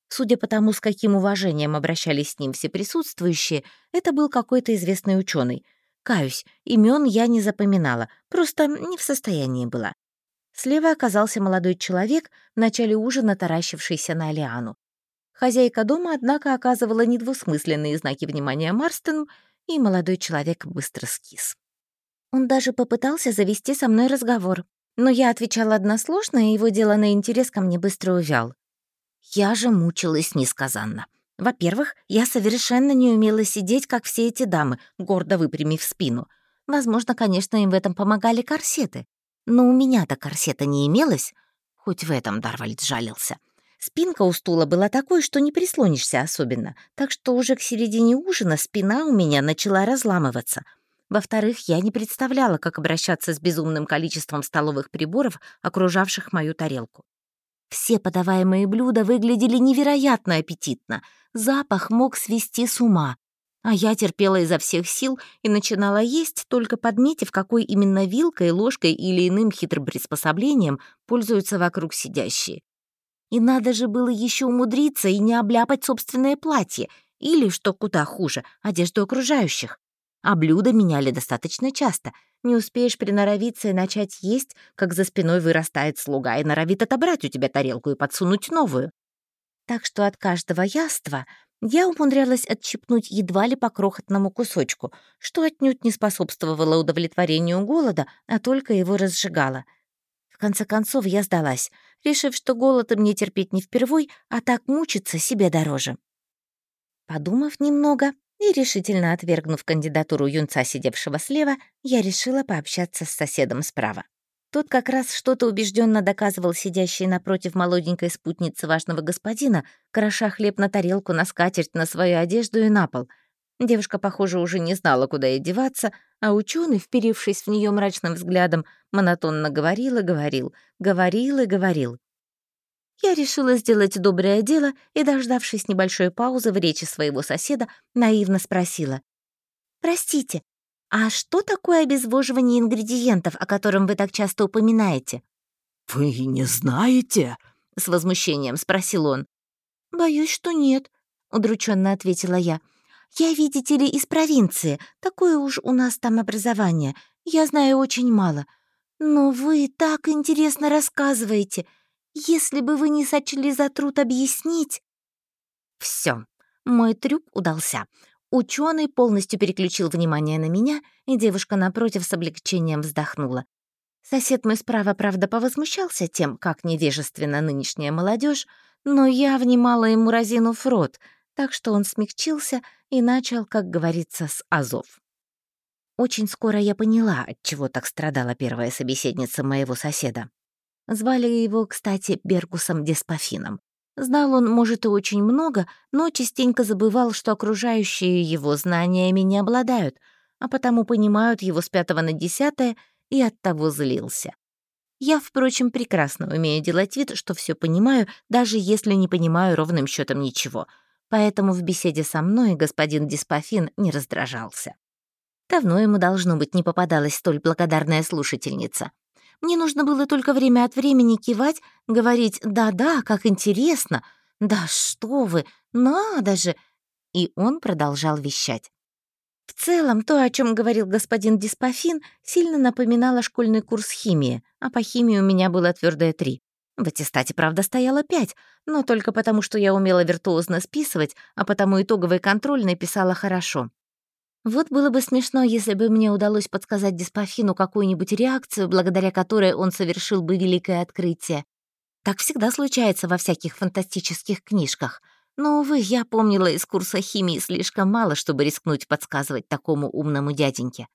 Судя по тому, с каким уважением обращались с ним все присутствующие, это был какой-то известный ученый. Каюсь, имен я не запоминала, просто не в состоянии была. Слева оказался молодой человек, в начале ужина таращившийся на Алиану. Хозяйка дома, однако, оказывала недвусмысленные знаки внимания Марстену, и молодой человек быстро скис. Он даже попытался завести со мной разговор, но я отвечала односложно, и его деланный интерес ко мне быстро увял. Я же мучилась несказанно. Во-первых, я совершенно не умела сидеть, как все эти дамы, гордо выпрямив спину. Возможно, конечно, им в этом помогали корсеты. Но у меня-то корсета не имелось. Хоть в этом Дарвальд жалился. Спинка у стула была такой, что не прислонишься особенно, так что уже к середине ужина спина у меня начала разламываться — во-вторых, я не представляла, как обращаться с безумным количеством столовых приборов, окружавших мою тарелку. Все подаваемые блюда выглядели невероятно аппетитно. Запах мог свести с ума. А я терпела изо всех сил и начинала есть, только подметив, какой именно вилкой, ложкой или иным хитрым приспособлением пользуются вокруг сидящие. И надо же было еще умудриться и не обляпать собственное платье, или, что куда хуже, одежду окружающих. А блюда меняли достаточно часто. Не успеешь приноровиться и начать есть, как за спиной вырастает слуга и норовит отобрать у тебя тарелку и подсунуть новую. Так что от каждого яства я умудрялась отщипнуть едва ли по крохотному кусочку, что отнюдь не способствовало удовлетворению голода, а только его разжигало. В конце концов я сдалась, решив, что голод мне терпеть не впервой, а так мучиться себе дороже. Подумав немного, и, решительно отвергнув кандидатуру юнца, сидевшего слева, я решила пообщаться с соседом справа. Тот как раз что-то убежденно доказывал сидящей напротив молоденькой спутницы важного господина, кроша хлеб на тарелку, на скатерть, на свою одежду и на пол. Девушка, похоже, уже не знала, куда ей деваться, а ученый, вперившись в нее мрачным взглядом, монотонно говорил и говорил, говорил и говорил. Я решила сделать доброе дело и, дождавшись небольшой паузы в речи своего соседа, наивно спросила. «Простите, а что такое обезвоживание ингредиентов, о котором вы так часто упоминаете?» «Вы не знаете?» — с возмущением спросил он. «Боюсь, что нет», — удрученно ответила я. «Я, видите ли, из провинции. Такое уж у нас там образование. Я знаю очень мало. Но вы так интересно рассказываете. Если бы вы не сочли за труд объяснить... Все, мой трюк удался. Ученый полностью переключил внимание на меня, и девушка напротив с облегчением вздохнула. Сосед мой справа, правда, повозмущался тем, как невежественна нынешняя молодежь, но я внимала ему разинув рот, так что он смягчился и начал, как говорится, с азов. Очень скоро я поняла, от чего так страдала первая собеседница моего соседа. Звали его, кстати, Бергусом Деспофином. Знал он, может, и очень много, но частенько забывал, что окружающие его знаниями не обладают, а потому понимают его с пятого на десятое и оттого злился. Я, впрочем, прекрасно умею делать вид, что все понимаю, даже если не понимаю ровным счетом ничего. поэтому в беседе со мной господин Диспофин не раздражался. Давно ему, должно быть, не попадалась столь благодарная слушательница. Мне нужно было только время от времени кивать, говорить «да-да, как интересно», «да что вы, надо же!» И он продолжал вещать. В целом, то, о чем говорил господин Диспофин, сильно напоминало школьный курс химии, а по химии у меня было твердое три. В аттестате, правда, стояло пять, но только потому, что я умела виртуозно списывать, а потому итоговый контроль написала хорошо. Вот было бы смешно, если бы мне удалось подсказать Диспофину какую-нибудь реакцию, благодаря которой он совершил бы великое открытие. Так всегда случается во всяких фантастических книжках — но, увы, я помнила из курса химии слишком мало, чтобы рискнуть подсказывать такому умному дяденьке.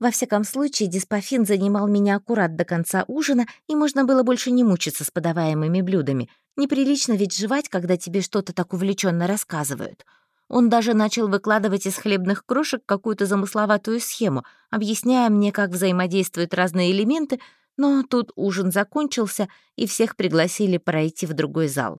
Во всяком случае, диспофин занимал меня аккурат до конца ужина, и можно было больше не мучиться с подаваемыми блюдами. Неприлично ведь жевать, когда тебе что-то так увлеченно рассказывают. Он даже начал выкладывать из хлебных крошек какую-то замысловатую схему, объясняя мне, как взаимодействуют разные элементы, но тут ужин закончился, и всех пригласили пройти в другой зал.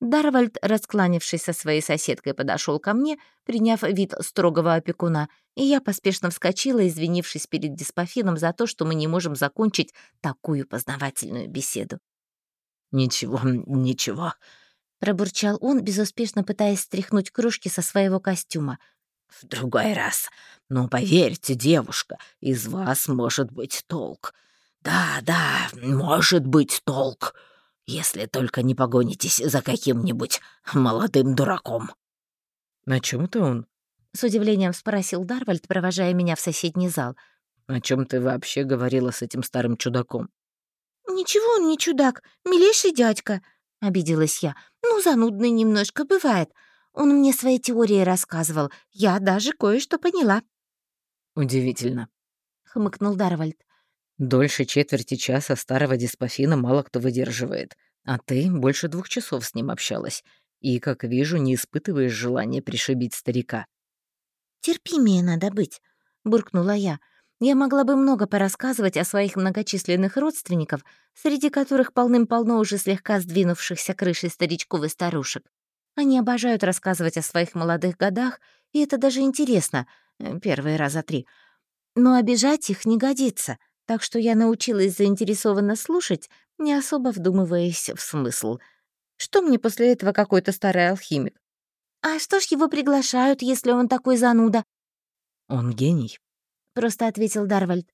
Дарвальд, раскланившись со своей соседкой, подошел ко мне, приняв вид строгого опекуна, и я поспешно вскочила, извинившись перед Диспофином за то, что мы не можем закончить такую познавательную беседу. «Ничего, ничего», — пробурчал он, безуспешно пытаясь стряхнуть кружки со своего костюма. «В другой раз. Но поверьте, девушка, из вас может быть толк. Да, да, может быть толк» если только не погонитесь за каким-нибудь молодым дураком». «О чем это он?» — с удивлением спросил Дарвальд, провожая меня в соседний зал. «О чем ты вообще говорила с этим старым чудаком?» «Ничего он не чудак, милейший дядька», — обиделась я. «Ну, занудный немножко бывает. Он мне свои теории рассказывал. Я даже кое-что поняла». «Удивительно», — хмыкнул Дарвальд. Дольше четверти часа старого диспофина мало кто выдерживает, а ты больше двух часов с ним общалась и, как вижу, не испытываешь желания пришибить старика». «Терпимее надо быть», — буркнула я. «Я могла бы много порассказывать о своих многочисленных родственников, среди которых полным-полно уже слегка сдвинувшихся крышей старичков и старушек. Они обожают рассказывать о своих молодых годах, и это даже интересно, э, первые раза три. Но обижать их не годится так что я научилась заинтересованно слушать, не особо вдумываясь в смысл. Что мне после этого какой-то старый алхимик? «А что ж его приглашают, если он такой зануда?» «Он гений», — просто ответил Дарвальд.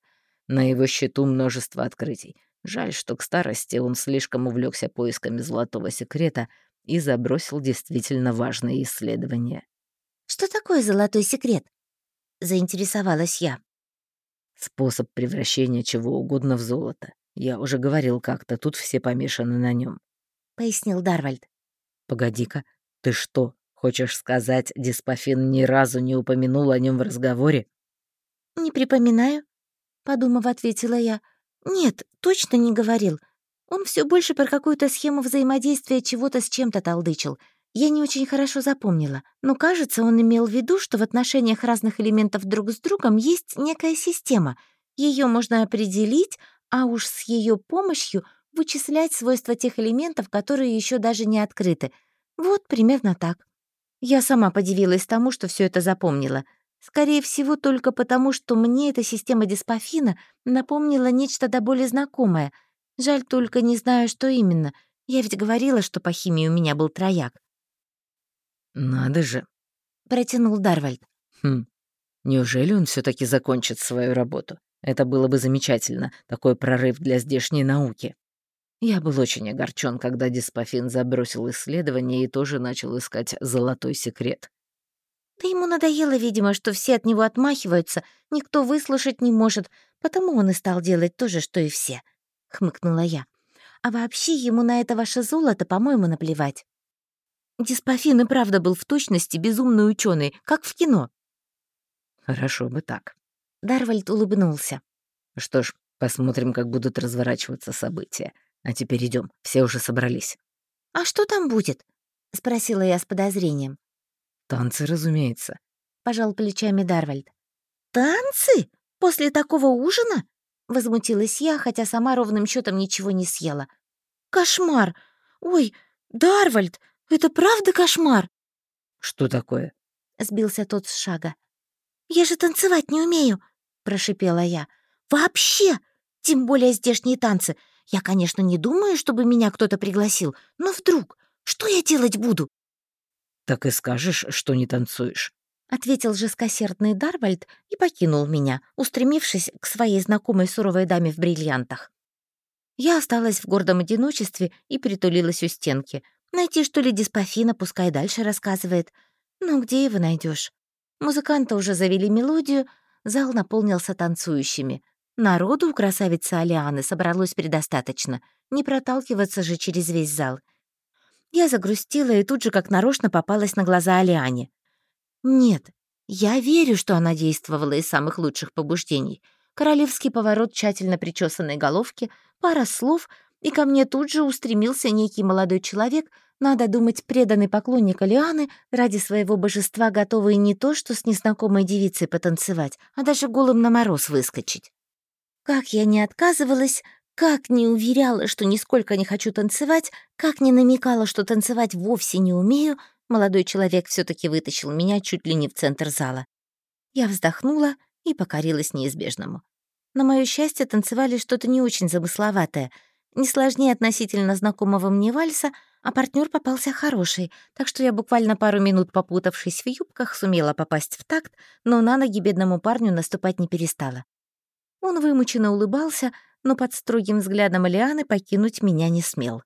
«На его счету множество открытий. Жаль, что к старости он слишком увлекся поисками золотого секрета и забросил действительно важные исследования». «Что такое золотой секрет?» — заинтересовалась я. Способ превращения чего угодно в золото. Я уже говорил как-то, тут все помешаны на нем. пояснил Дарвальд. «Погоди-ка, ты что, хочешь сказать, Диспофин ни разу не упомянул о нем в разговоре?» «Не припоминаю», — подумав, ответила я. «Нет, точно не говорил. Он все больше про какую-то схему взаимодействия чего-то с чем-то толдычил. Я не очень хорошо запомнила, но, кажется, он имел в виду, что в отношениях разных элементов друг с другом есть некая система. Ее можно определить, а уж с ее помощью вычислять свойства тех элементов, которые еще даже не открыты. Вот примерно так. Я сама подивилась тому, что все это запомнила. Скорее всего, только потому, что мне эта система диспофина напомнила нечто до более знакомое. Жаль только не знаю, что именно. Я ведь говорила, что по химии у меня был трояк. «Надо же», — протянул Дарвальд. «Хм, неужели он все таки закончит свою работу? Это было бы замечательно, такой прорыв для здешней науки». Я был очень огорчен, когда Диспофин забросил исследование и тоже начал искать золотой секрет. Да ему надоело, видимо, что все от него отмахиваются, никто выслушать не может, потому он и стал делать то же, что и все», — хмыкнула я. «А вообще ему на это ваше золото, по-моему, наплевать». Диспофин и правда был в точности безумный ученый, как в кино. Хорошо бы так. Дарвальд улыбнулся. Что ж, посмотрим, как будут разворачиваться события. А теперь идем, все уже собрались. А что там будет? спросила я с подозрением. Танцы, разумеется. Пожал плечами Дарвальд. Танцы? После такого ужина? Возмутилась я, хотя сама ровным счетом ничего не съела. Кошмар! Ой, Дарвальд, это правда кошмар?» «Что такое?» — сбился тот с шага. «Я же танцевать не умею!» — прошипела я. «Вообще! Тем более здешние танцы. Я, конечно, не думаю, чтобы меня кто-то пригласил, но вдруг, что я делать буду?» «Так и скажешь, что не танцуешь», — ответил жесткосердный Дарвальд и покинул меня, устремившись к своей знакомой суровой даме в бриллиантах. Я осталась в гордом одиночестве и притулилась у стенки. Найти, что ли, Диспофина, пускай дальше рассказывает. Но где его найдешь? Музыканты уже завели мелодию, зал наполнился танцующими. Народу у красавицы Алианы собралось предостаточно. Не проталкиваться же через весь зал. Я загрустила и тут же как нарочно попалась на глаза Алиане. Нет, я верю, что она действовала из самых лучших побуждений. Королевский поворот тщательно причесанной головки, пара слов, и ко мне тут же устремился некий молодой человек, надо думать, преданный поклонник Алианы, ради своего божества готовый не то что с незнакомой девицей потанцевать, а даже голым на мороз выскочить. Как я не отказывалась, как не уверяла, что нисколько не хочу танцевать, как не намекала, что танцевать вовсе не умею, молодой человек все таки вытащил меня чуть ли не в центр зала. Я вздохнула и покорилась неизбежному. На моё счастье танцевали что-то не очень замысловатое, не сложнее относительно знакомого мне вальса, а партнер попался хороший, так что я буквально пару минут попутавшись в юбках, сумела попасть в такт, но на ноги бедному парню наступать не перестала. Он вымученно улыбался, но под строгим взглядом Лианы покинуть меня не смел.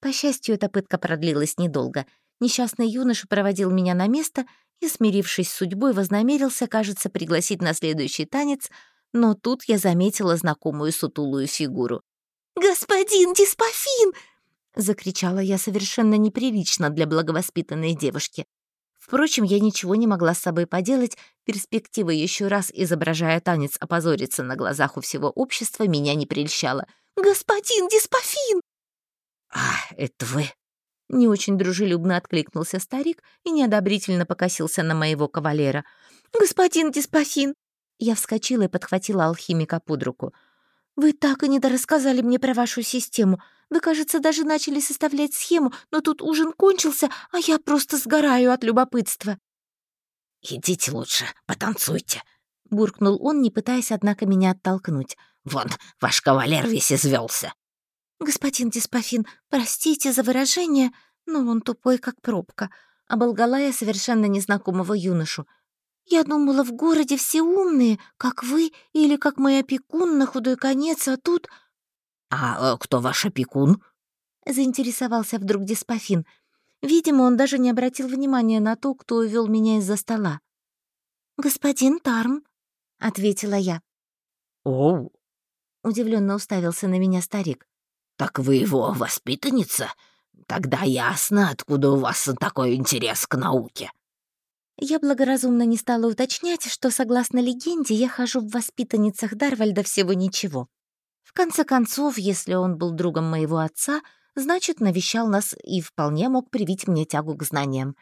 По счастью, эта пытка продлилась недолго. Несчастный юноша проводил меня на место и, смирившись с судьбой, вознамерился, кажется, пригласить на следующий танец, но тут я заметила знакомую сутулую фигуру. «Господин Диспофин!» — закричала я совершенно неприлично для благовоспитанной девушки. Впрочем, я ничего не могла с собой поделать, перспектива еще раз, изображая танец, опозориться на глазах у всего общества, меня не прельщала. «Господин Диспофин!» «А, это вы?» Не очень дружелюбно откликнулся старик и неодобрительно покосился на моего кавалера. «Господин Диспофин!» Я вскочила и подхватила алхимика под руку. «Вы так и не дорассказали мне про вашу систему. Вы, кажется, даже начали составлять схему, но тут ужин кончился, а я просто сгораю от любопытства». «Идите лучше, потанцуйте», — буркнул он, не пытаясь, однако, меня оттолкнуть. «Вон, ваш кавалер весь извелся. «Господин Диспофин, простите за выражение, но он тупой, как пробка», — оболгала я совершенно незнакомого юношу. «Я думала, в городе все умные, как вы или как мой опекун на худой конец, а тут...» «А э, кто ваш опекун?» — заинтересовался вдруг Диспофин. Видимо, он даже не обратил внимания на то, кто увел меня из-за стола. «Господин Тарм», — ответила я. «Оу!» — удивленно уставился на меня старик. «Так вы его воспитанница? Тогда ясно, откуда у вас такой интерес к науке». Я благоразумно не стала уточнять, что, согласно легенде, я хожу в воспитанницах Дарвальда всего ничего. В конце концов, если он был другом моего отца, значит, навещал нас и вполне мог привить мне тягу к знаниям.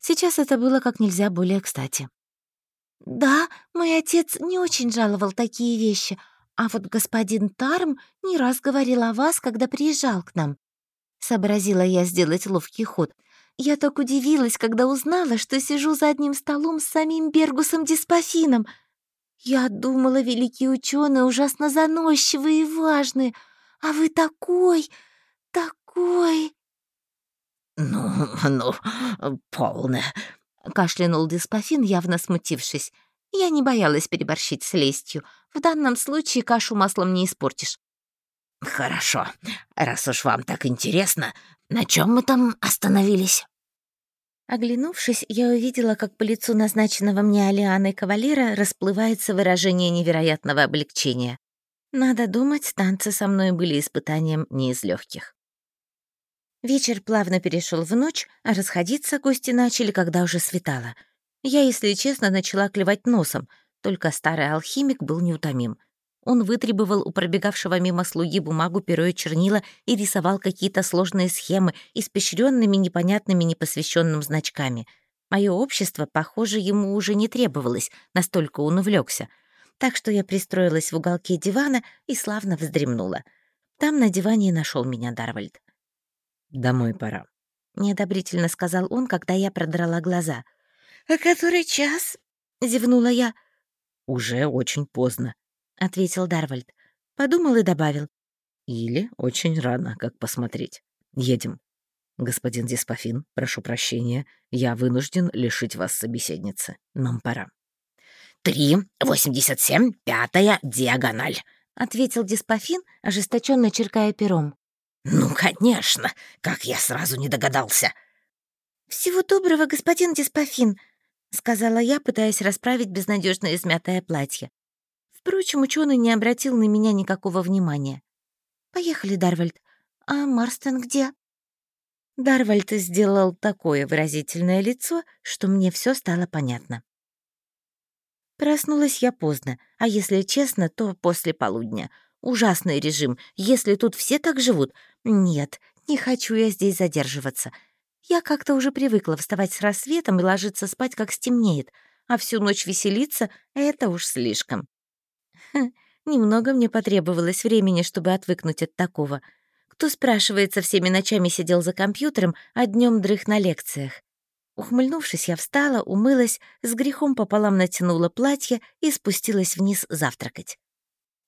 Сейчас это было как нельзя более кстати. «Да, мой отец не очень жаловал такие вещи, а вот господин Тарм не раз говорил о вас, когда приезжал к нам». Сообразила я сделать ловкий ход. Я так удивилась, когда узнала, что сижу за одним столом с самим Бергусом Диспофином — я думала, великие ученые ужасно заносчивые и важные, а вы такой, такой...» «Ну, ну, полно», — кашлянул Диспофин, явно смутившись. Я не боялась переборщить с лестью. В данном случае кашу маслом не испортишь. «Хорошо, раз уж вам так интересно, на чем мы там остановились?» Оглянувшись, я увидела, как по лицу назначенного мне Алианой кавалера расплывается выражение невероятного облегчения. Надо думать, танцы со мной были испытанием не из легких. Вечер плавно перешел в ночь, а расходиться гости начали, когда уже светало. Я, если честно, начала клевать носом, только старый алхимик был неутомим. Он вытребовал у пробегавшего мимо слуги бумагу, перо и чернила и рисовал какие-то сложные схемы, испещренными непонятными непосвященным значками. Мое общество, похоже, ему уже не требовалось, настолько он увлекся. Так что я пристроилась в уголке дивана и славно вздремнула. Там на диване и нашел меня Дарвальд. «Домой пора», — неодобрительно сказал он, когда я продрала глаза. «А который час?» — зевнула я. «Уже очень поздно», — ответил Дарвальд. Подумал и добавил. «Или очень рано, как посмотреть. Едем. Господин Диспофин, прошу прощения, я вынужден лишить вас собеседницы. Нам пора». «Три, восемьдесят семь, пятая, диагональ», — ответил Диспофин, ожесточенно черкая пером. «Ну, конечно! Как я сразу не догадался!» «Всего доброго, господин Диспофин!» — сказала я, пытаясь расправить безнадежно измятое платье. Впрочем, ученый не обратил на меня никакого внимания. «Поехали, Дарвальд. А Марстон где?» Дарвальд сделал такое выразительное лицо, что мне все стало понятно. Проснулась я поздно, а если честно, то после полудня. Ужасный режим, если тут все так живут. Нет, не хочу я здесь задерживаться. Я как-то уже привыкла вставать с рассветом и ложиться спать, как стемнеет, а всю ночь веселиться — это уж слишком. Хм, немного мне потребовалось времени, чтобы отвыкнуть от такого. Кто, спрашивается, всеми ночами сидел за компьютером, а днем дрых на лекциях? Ухмыльнувшись, я встала, умылась, с грехом пополам натянула платье и спустилась вниз завтракать.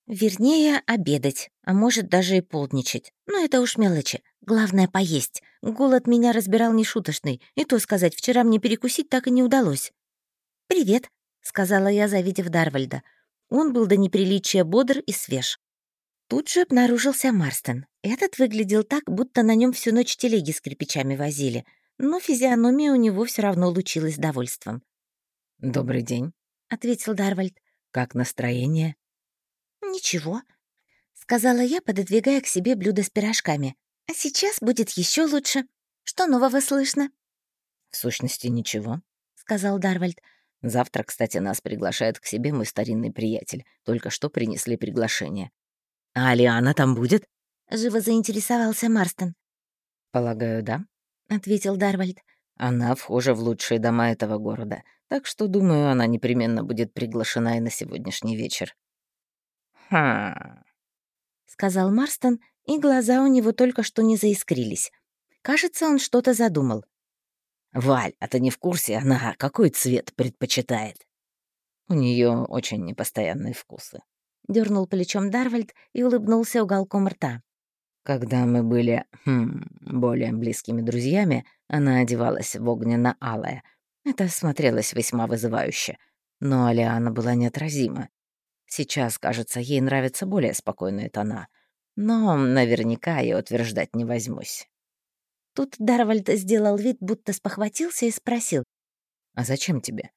Вернее, обедать, а может, даже и полдничать. Но это уж мелочи. Главное — поесть. Голод меня разбирал нешуточный. И то сказать, вчера мне перекусить так и не удалось. «Привет», — сказала я, завидев Дарвальда. Он был до неприличия бодр и свеж. Тут же обнаружился Марстон. Этот выглядел так, будто на нем всю ночь телеги с кирпичами возили, но физиономия у него все равно лучилась довольством. «Добрый день», — ответил Дарвальд. «Как настроение?» «Ничего», — сказала я, пододвигая к себе блюдо с пирожками. «А сейчас будет еще лучше. Что нового слышно?» «В сущности, ничего», — сказал Дарвальд. «Завтра, кстати, нас приглашает к себе мой старинный приятель. Только что принесли приглашение». «А Алиана там будет?» — живо заинтересовался Марстон. «Полагаю, да», — ответил Дарвальд. «Она вхожа в лучшие дома этого города, так что, думаю, она непременно будет приглашена и на сегодняшний вечер». «Хм...» — сказал Марстон, и глаза у него только что не заискрились. Кажется, он что-то задумал. «Валь, а ты не в курсе, она какой цвет предпочитает?» «У нее очень непостоянные вкусы», — дернул плечом Дарвальд и улыбнулся уголком рта. Когда мы были хм, более близкими друзьями, она одевалась в огненно-алое. Это смотрелось весьма вызывающе. Но Алиана была неотразима. Сейчас, кажется, ей нравятся более спокойные тона. Но наверняка я утверждать не возьмусь. Тут Дарвальд сделал вид, будто спохватился и спросил. «А зачем тебе?»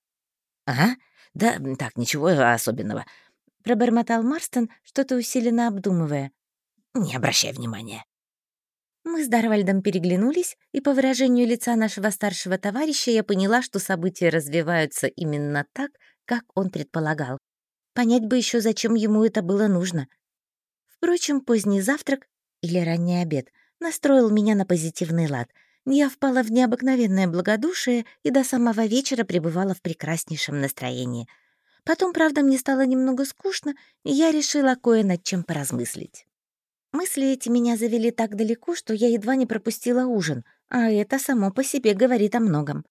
«А? Да, так, ничего особенного», — пробормотал Марстон, что-то усиленно обдумывая. «Не обращай внимания». Мы с Дарвальдом переглянулись, и по выражению лица нашего старшего товарища я поняла, что события развиваются именно так, как он предполагал. Понять бы еще, зачем ему это было нужно. Впрочем, поздний завтрак или ранний обед настроил меня на позитивный лад. Я впала в необыкновенное благодушие и до самого вечера пребывала в прекраснейшем настроении. Потом, правда, мне стало немного скучно, и я решила кое над чем поразмыслить. Мысли эти меня завели так далеко, что я едва не пропустила ужин, а это само по себе говорит о многом.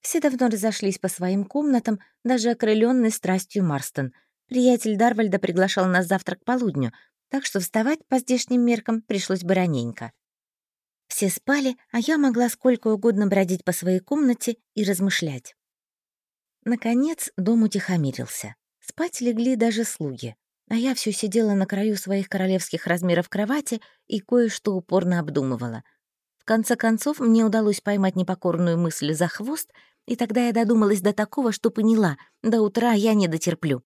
Все давно разошлись по своим комнатам, даже окрыленный страстью Марстон. Приятель Дарвальда приглашал нас завтра к полудню, так что вставать по здешним меркам пришлось бы раненько. Все спали, а я могла сколько угодно бродить по своей комнате и размышлять. Наконец дом утихомирился. Спать легли даже слуги, а я все сидела на краю своих королевских размеров кровати и кое-что упорно обдумывала. В конце концов, мне удалось поймать непокорную мысль за хвост и тогда я додумалась до такого, что поняла, до утра я не дотерплю.